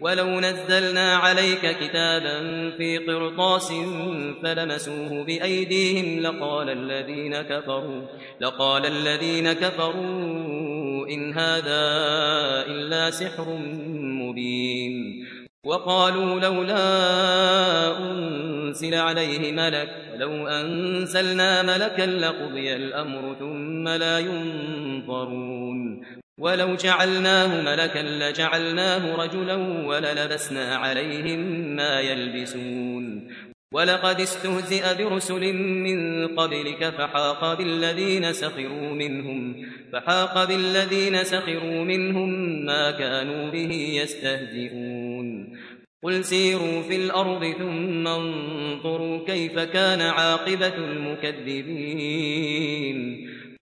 ولو نزلنا عليك كتابا في قرطاس فلمسوه بأيديهم لقال الذين كفروا لقال الذين كفروا إن هذا إلا سحر مبين وقالوا لولا أنزل عليه ملك لو أنزلنا ملكا لقضي الأمر ثم لا ينظرون ولو جعلناه ملكا لجعلناه رجلا وللبسنا عليهم ما يلبسون ولقد استهزئ برسل من قبلك فحاق بالذين سخروا منهم فحاق بالذين سخروا منهم ما كانوا به يستهزئون قل سيروا في الأرض ثم انظروا كيف كان عاقبة المكذبين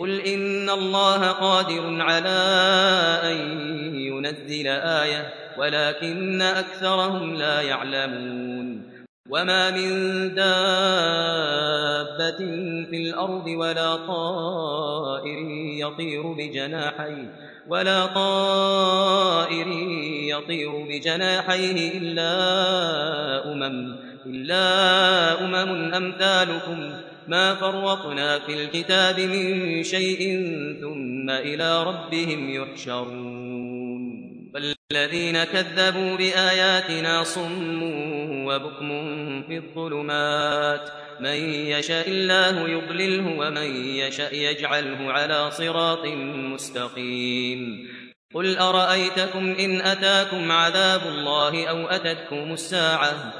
قل إن الله قادر على أن ينزل آية ولكن أكثرهم لا يعلمون وما من دابة في الأرض ولا طائر يطير بجناحيه ولا طائر يطير بجناحيه إلا أمم إلا أمم أمثالكم ما فرطنا في الكتاب من شيء ثم إلى ربهم يحشرون. والذين كذبوا بآياتنا صم وبكم في الظلمات. من يشاء الله يضلله ومن يشاء يجعله على صراط مستقيم. قل أرأيتكم إن أتاكم عذاب الله أو أتتكم الساعة؟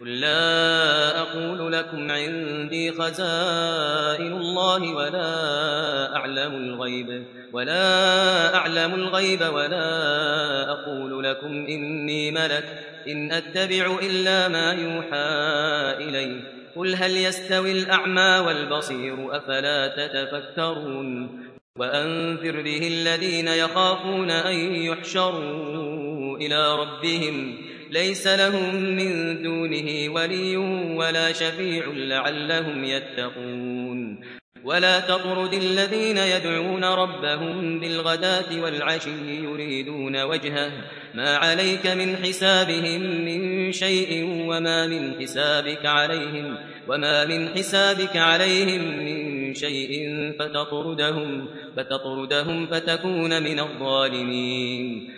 قل لا أقول لكم عندي خزائن الله ولا أعلم الغيب ولا أعلم الغيب ولا أقول لكم إني ملك إن أتبع إلا ما يوحى إلي قل هل يستوي الأعمى والبصير أفلا تتفكرون وأنذر به الذين يخافون أن يحشروا إلى ربهم ليس لهم من دونه ولي ولا شفيع لعلهم يتقون. ولا تطرد الذين يدعون ربهم بالغداة والعشي يريدون وجهه. ما عليك من حسابهم من شيء وما من حسابك عليهم وما من حسابك عليهم من شيء فتطردهم فتطردهم فتكون من الظالمين.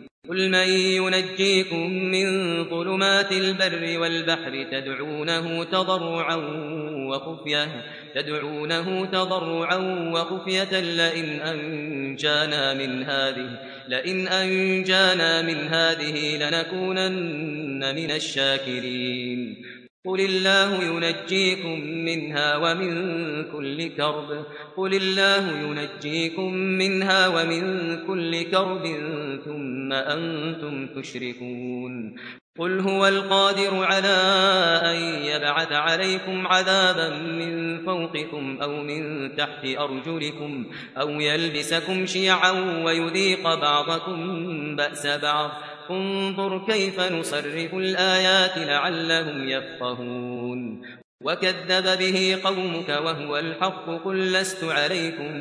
قل من ينجيكم من ظلمات البر والبحر تدعونه تضرعا وخفية تدعونه تضرعا وخفية لئن أنجانا من هذه لئن أنجانا من هذه لنكونن من الشاكرين قل الله ينجيكم منها ومن كل كرب قل الله ينجيكم منها ومن كل كرب ثم أنتم تشركون قل هو القادر على أن يبعث عليكم عذابا من فوقكم أو من تحت أرجلكم أو يلبسكم شيعا ويذيق بعضكم بأس بعض انظر كيف نصرف الآيات لعلهم يفقهون. وكذب به قومك وهو الحق قل لست عليكم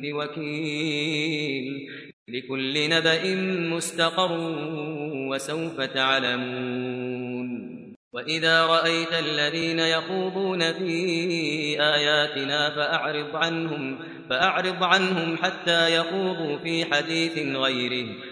بوكيل. لكل نبأ مستقر وسوف تعلمون. وإذا رأيت الذين يخوضون في آياتنا فأعرض عنهم فأعرض عنهم حتى يخوضوا في حديث غيره.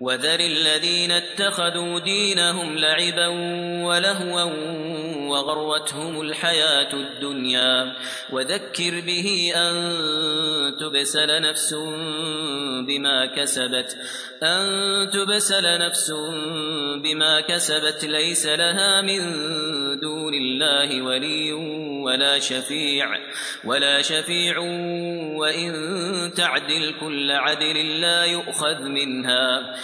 وذر الذين اتخذوا دينهم لعبا ولهوا وغرتهم الحياة الدنيا. وذكر به أن تبسل نفس بما كسبت أن تبسل نفس بما كسبت ليس لها من دون الله ولي ولا شفيع ولا شفيع وإن تعدل كل عدل لا يؤخذ منها.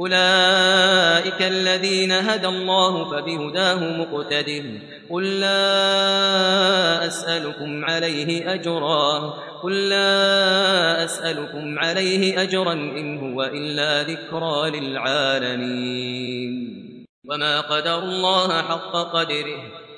أولئك الذين هدى الله فبهداه مقتده قل لا أسألكم عليه أجرا قل لا أسألكم عليه أجرا إن هو إلا ذكرى للعالمين وما قدر الله حق قدره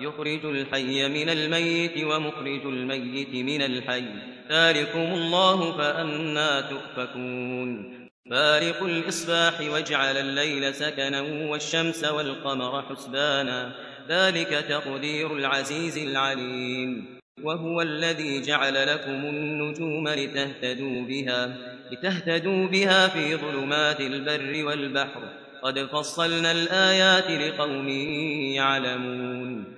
يخرج الحي من الميت ومخرج الميت من الحي. ذلكم الله فأنا تؤفكون. فارق الإصباح واجعل الليل سكنا والشمس والقمر حسبانا. ذلك تقدير العزيز العليم. وهو الذي جعل لكم النجوم لتهتدوا بها لتهتدوا بها في ظلمات البر والبحر. قد فصلنا الآيات لقوم يعلمون.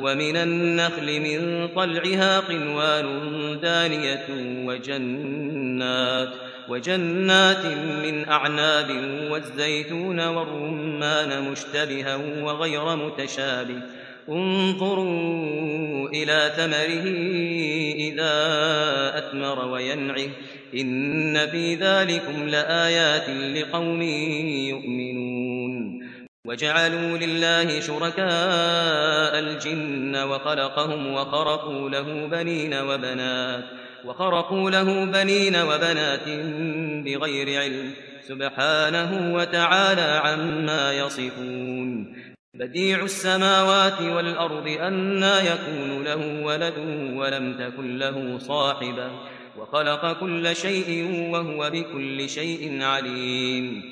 ومن النخل من طلعها قنوان دانية وجنات وجنات من أعناب والزيتون والرمان مشتبها وغير متشابه. انظروا إلى ثمره إذا أثمر وينعه. إن في ذلكم لآيات لقوم يؤمنون. وجعلوا لله شركاء الجن وخلقهم وخرقوا له بنين وبنات وخرقوا له بنين وبنات بغير علم سبحانه وتعالى عما يصفون بديع السماوات والأرض أنا يكون له ولد ولم تكن له صاحبة وخلق كل شيء وهو بكل شيء عليم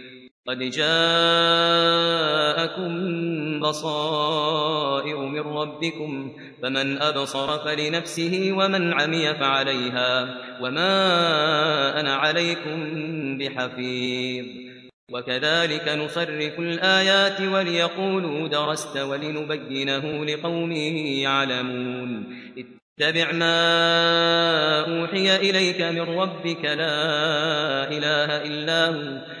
قد جاءكم بصائر من ربكم فمن أبصر فلنفسه ومن عمي فعليها وما أنا عليكم بحفيظ. وكذلك نصرف الآيات وليقولوا درست ولنبينه لقوم يعلمون. اتبع ما أوحي إليك من ربك لا إله إلا هو.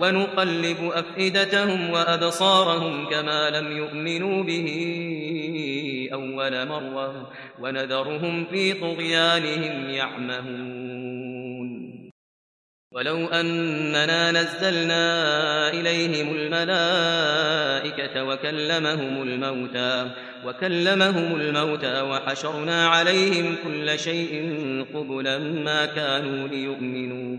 ونقلب أفئدتهم وأبصارهم كما لم يؤمنوا به أول مرة ونذرهم في طغيانهم يعمهون. ولو أننا نزلنا إليهم الملائكة وكلمهم الموتى وكلمهم الموتى وحشرنا عليهم كل شيء قبلا ما كانوا ليؤمنوا.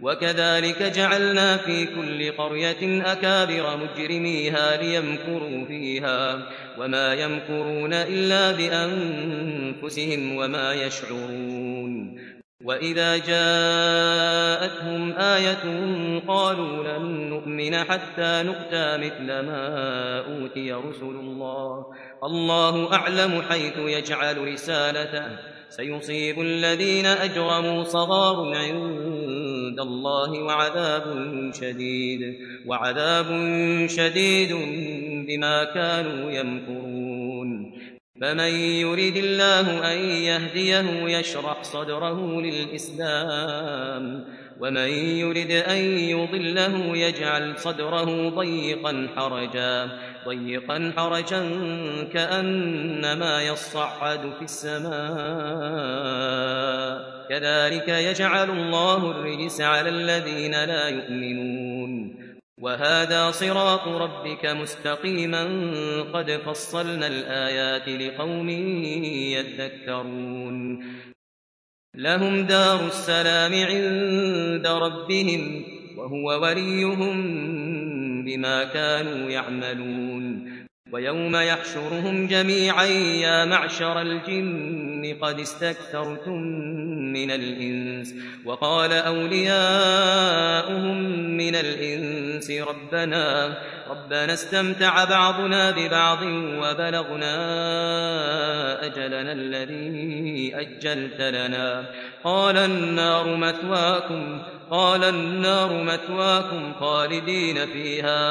وكذلك جعلنا في كل قرية أكابر مجرميها ليمكروا فيها وما يمكرون إلا بأنفسهم وما يشعرون وإذا جاءتهم آية قالوا لن نؤمن حتى نؤتى مثل ما أوتي رسل الله الله أعلم حيث يجعل رسالته سيصيب الذين أجرموا صغار عند الله وعذاب شديد وعذاب شديد بما كانوا يمكرون. فمن يريد الله أن يهديه يشرح صدره للإسلام ومن يرد أن يضله يجعل صدره ضيقا حرجا ضيقا حرجا كأنما يصعد في السماء. كذلك يجعل الله الرجس على الذين لا يؤمنون. وهذا صراط ربك مستقيما قد فصلنا الآيات لقوم يذكرون. لهم دار السلام عند ربهم وهو وليهم بما كانوا يعملون. ويوم يحشرهم جميعا يا معشر الجن قد استكثرتم من الإنس وقال أولياؤهم من الإنس ربنا ربنا استمتع بعضنا ببعض وبلغنا أجلنا الذي أجلت لنا. قال النار مثواكم قال النار مثواكم خالدين فيها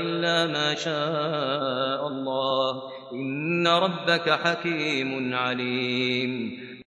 إلا ما شاء الله. إن ربك حكيم عليم.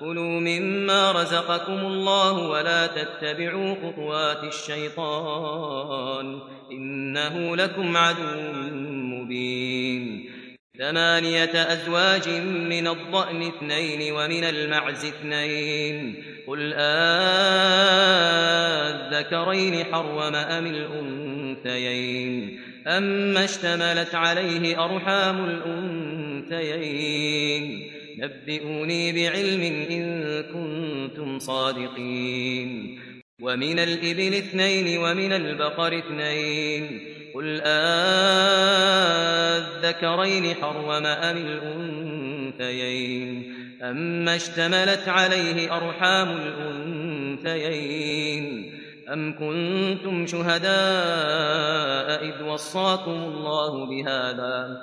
كلوا مما رزقكم الله ولا تتبعوا خطوات الشيطان إنه لكم عدو مبين. ثمانية أزواج من الضأن اثنين ومن المعز اثنين. قل آذكرين حرم أم الأنثيين؟ أما اشتملت عليه أرحام الأنثيين. نبئوني بعلم إن كنتم صادقين. ومن الإبل اثنين ومن البقر اثنين. قل آذكرين حرم أم الأنثيين. أما اشتملت عليه أرحام الأنثيين. أم كنتم شهداء إذ وصاكم الله بهذا؟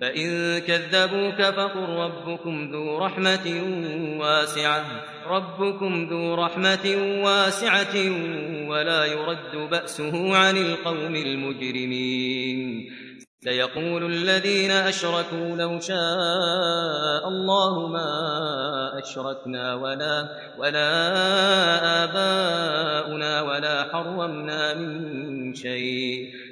فإن كذبوك فقل ربكم ذو رحمة واسعة ربكم ذو رحمة واسعة ولا يرد بأسه عن القوم المجرمين سيقول الذين أشركوا لو شاء الله ما أشركنا ولا, ولا آباؤنا ولا حرمنا من شيء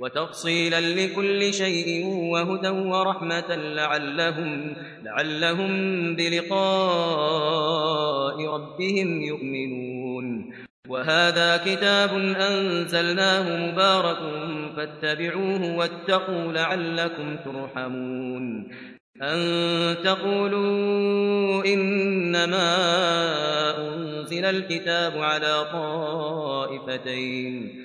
وتفصيلا لكل شيء وهدى ورحمة لعلهم لعلهم بلقاء ربهم يؤمنون. وهذا كتاب أنزلناه مبارك فاتبعوه واتقوا لعلكم ترحمون. أن تقولوا إنما أنزل الكتاب على طائفتين.